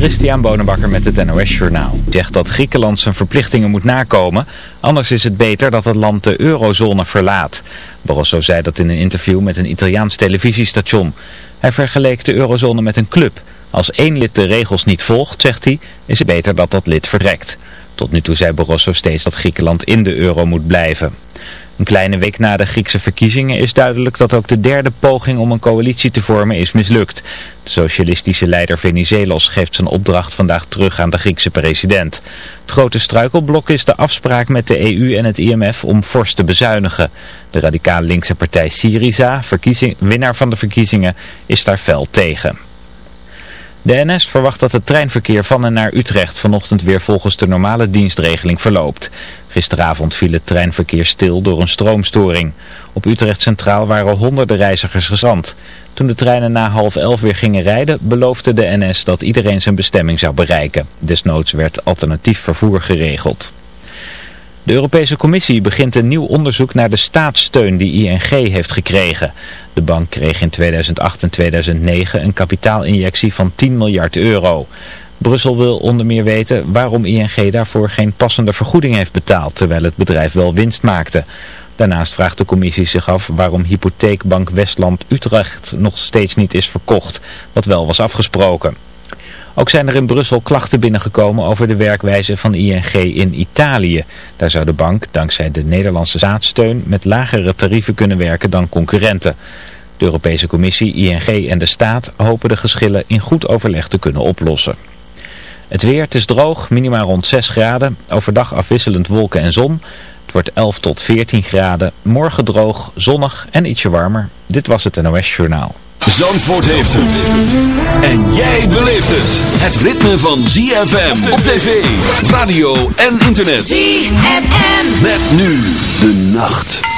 Christian Bonenbakker met het NOS Journaal. Zegt dat Griekenland zijn verplichtingen moet nakomen. Anders is het beter dat het land de eurozone verlaat. Barroso zei dat in een interview met een Italiaans televisiestation. Hij vergeleek de eurozone met een club. Als één lid de regels niet volgt, zegt hij, is het beter dat dat lid verrekt. Tot nu toe zei Barroso steeds dat Griekenland in de euro moet blijven. Een kleine week na de Griekse verkiezingen is duidelijk dat ook de derde poging om een coalitie te vormen is mislukt. De socialistische leider Venizelos geeft zijn opdracht vandaag terug aan de Griekse president. Het grote struikelblok is de afspraak met de EU en het IMF om fors te bezuinigen. De radicaal linkse partij Syriza, winnaar van de verkiezingen, is daar fel tegen. De NS verwacht dat het treinverkeer van en naar Utrecht vanochtend weer volgens de normale dienstregeling verloopt. Gisteravond viel het treinverkeer stil door een stroomstoring. Op Utrecht Centraal waren honderden reizigers gezand. Toen de treinen na half elf weer gingen rijden, beloofde de NS dat iedereen zijn bestemming zou bereiken. Desnoods werd alternatief vervoer geregeld. De Europese Commissie begint een nieuw onderzoek naar de staatssteun die ING heeft gekregen. De bank kreeg in 2008 en 2009 een kapitaalinjectie van 10 miljard euro. Brussel wil onder meer weten waarom ING daarvoor geen passende vergoeding heeft betaald, terwijl het bedrijf wel winst maakte. Daarnaast vraagt de commissie zich af waarom hypotheekbank Westland Utrecht nog steeds niet is verkocht, wat wel was afgesproken. Ook zijn er in Brussel klachten binnengekomen over de werkwijze van ING in Italië. Daar zou de bank, dankzij de Nederlandse staatssteun, met lagere tarieven kunnen werken dan concurrenten. De Europese Commissie, ING en de staat hopen de geschillen in goed overleg te kunnen oplossen. Het weer, het is droog, minimaal rond 6 graden. Overdag afwisselend wolken en zon. Het wordt 11 tot 14 graden. Morgen droog, zonnig en ietsje warmer. Dit was het NOS Journaal. Zandvoort heeft het. En jij beleeft het. Het ritme van ZFM op tv, radio en internet. ZFM. Met nu de nacht.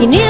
You knew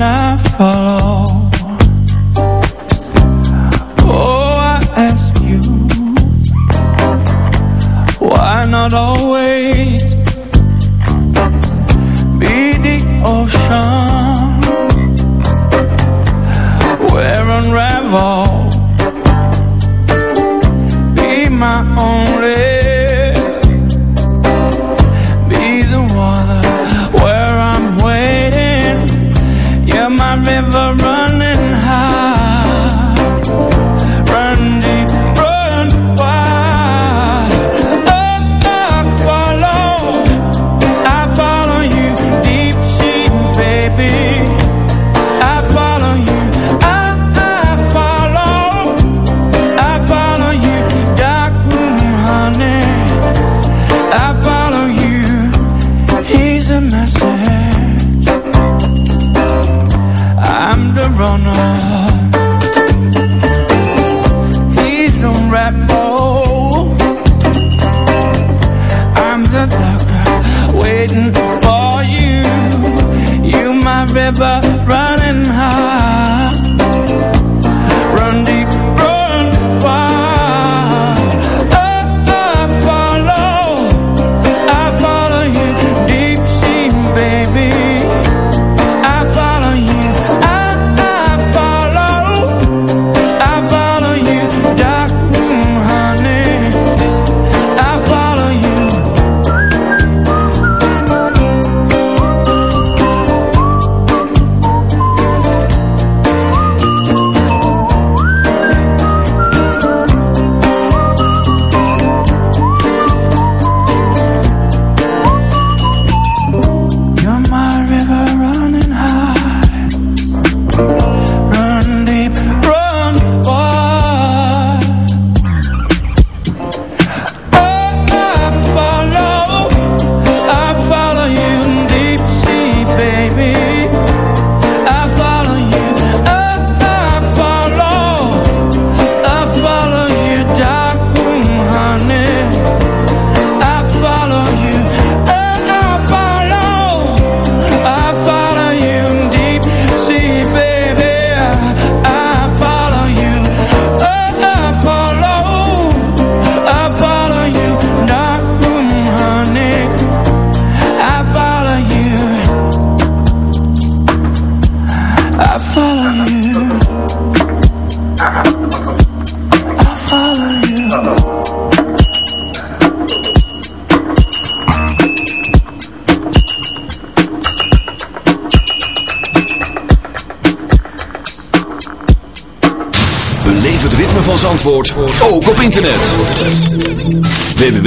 I fall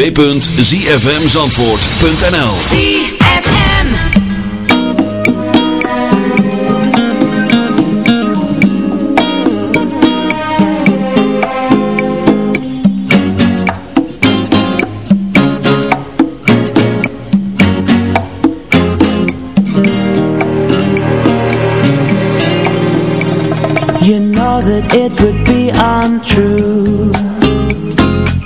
www.zfmzandvoort.nl ZFM. You know that it would be untrue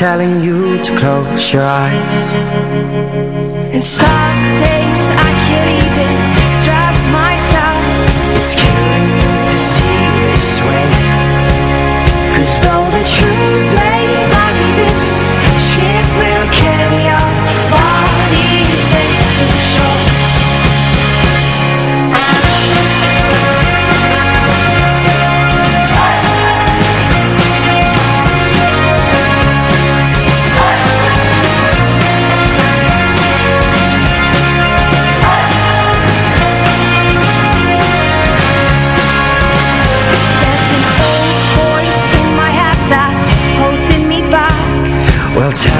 telling you to close your eyes. And some days I can't even trust myself. It's killing me to see you this way. Cause though the truth Well, tell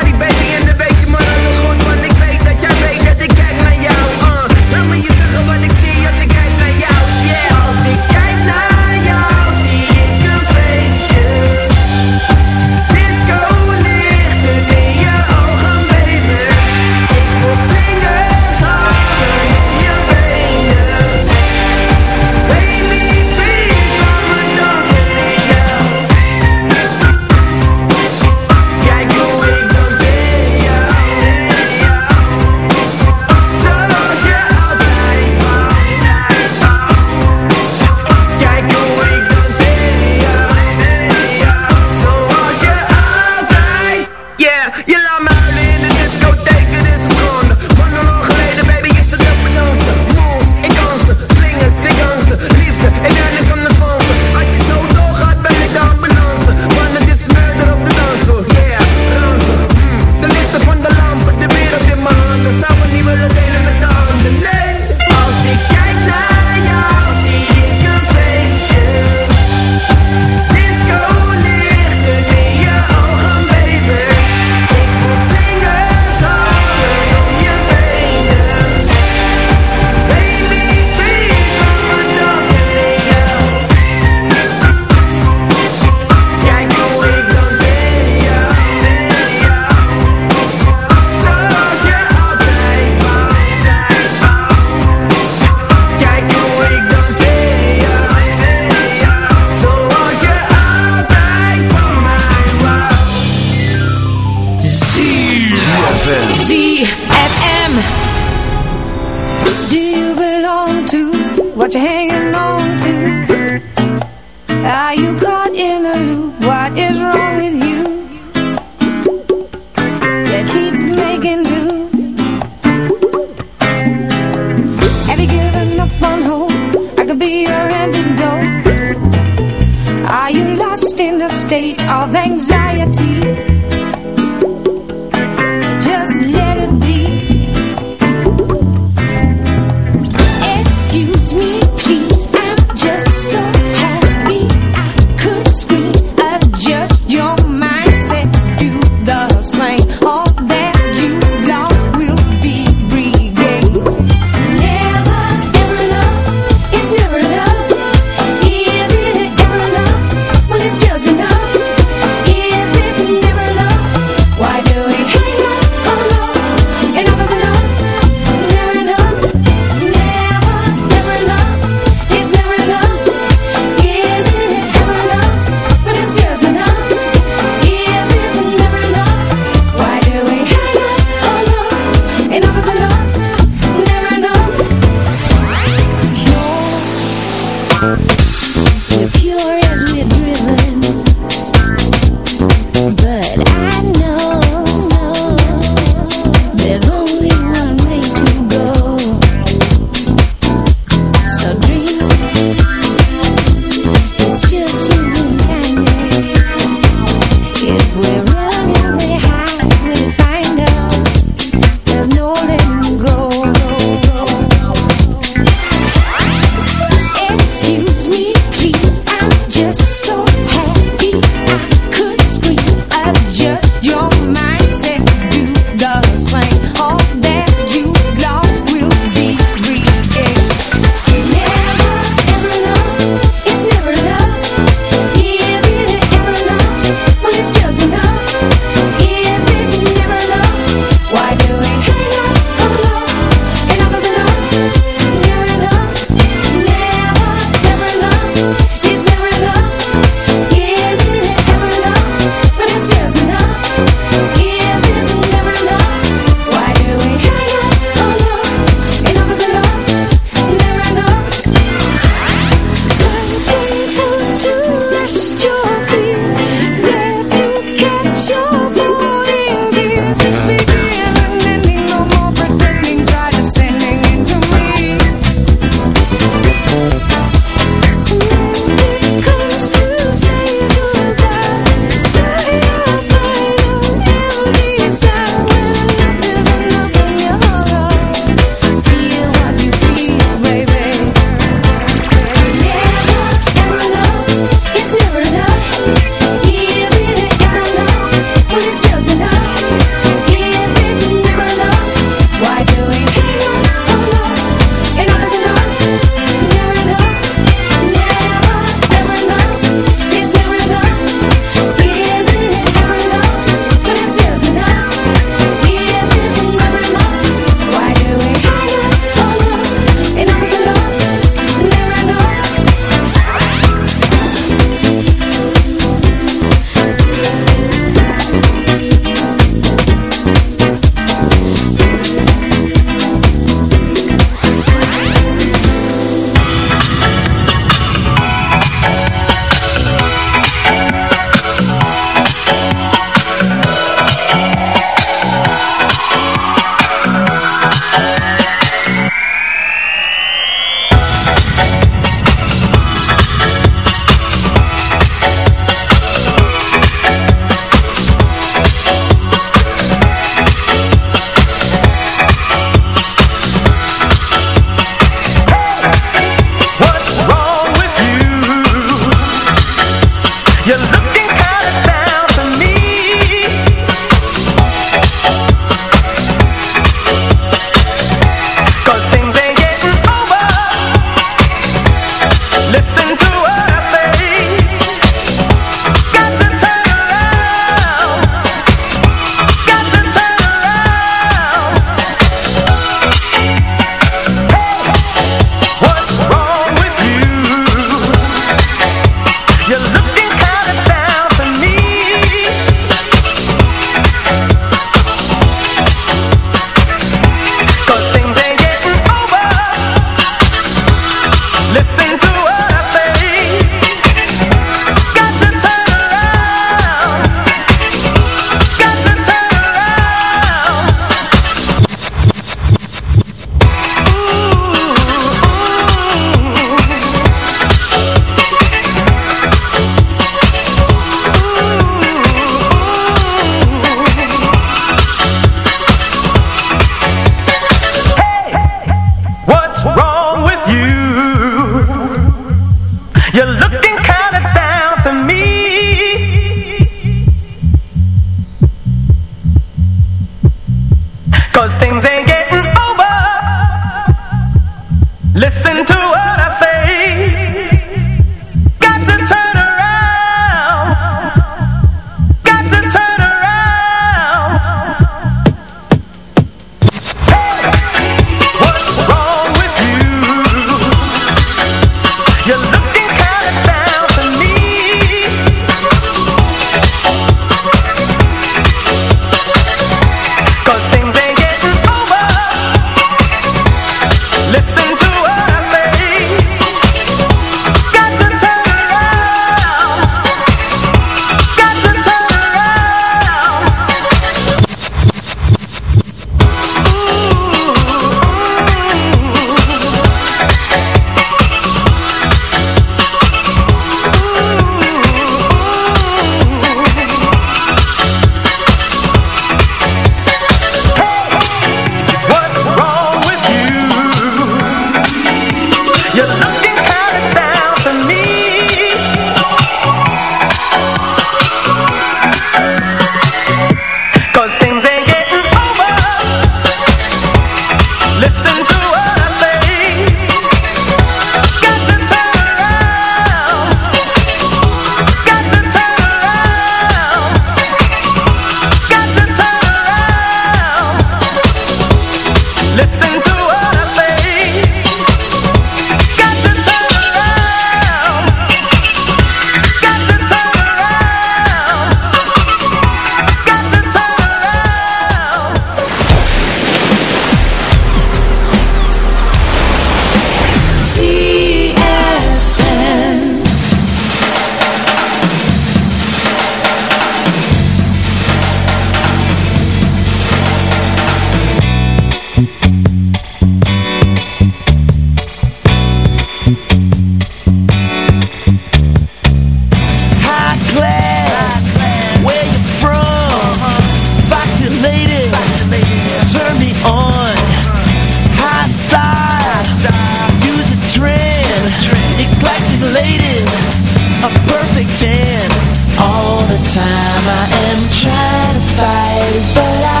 time I am trying to fight But I,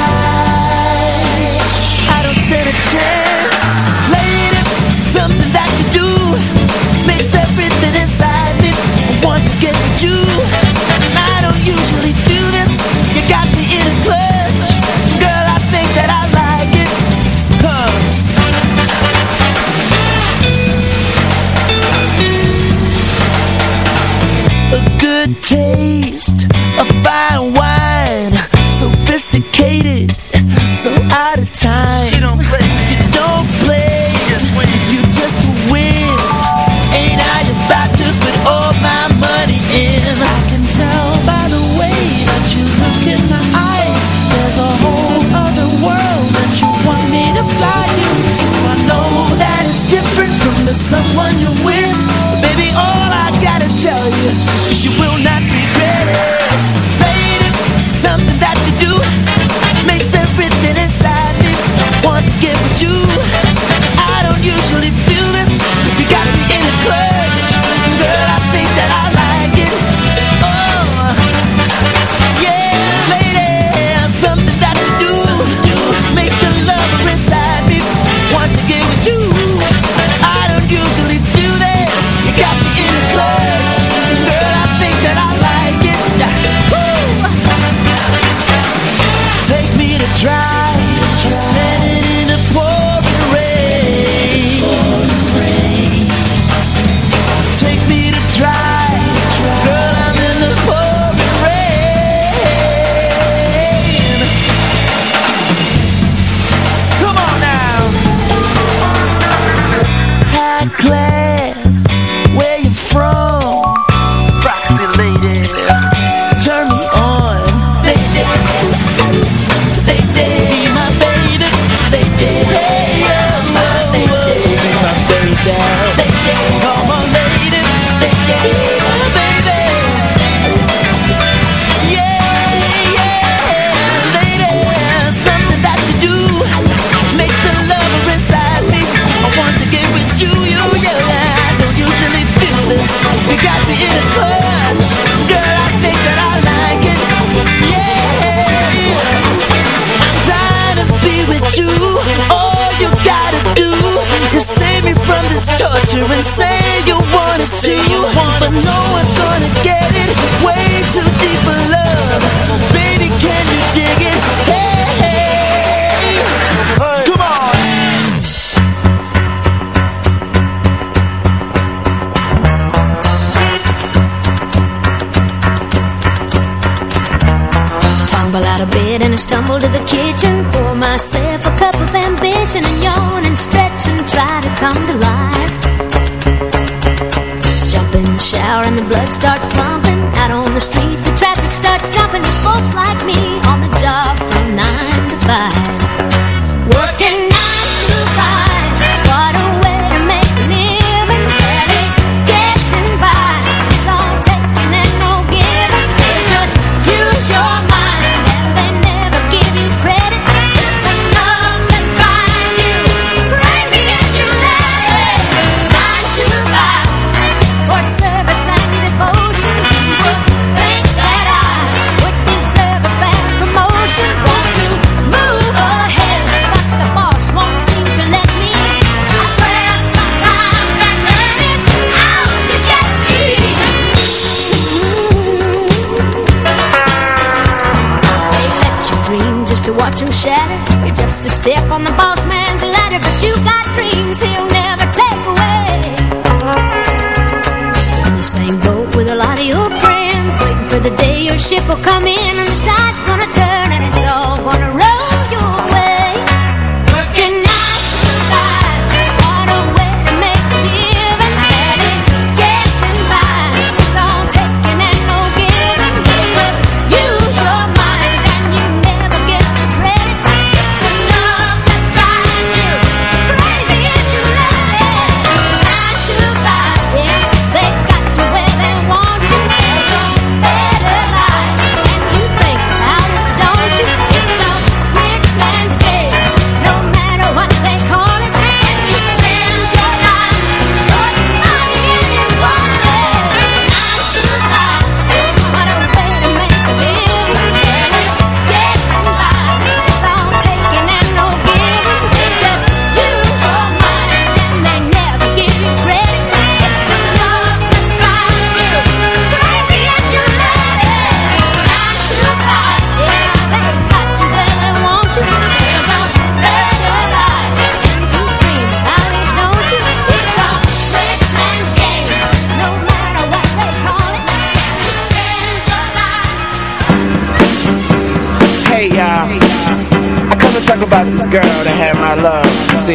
I don't stand a chance.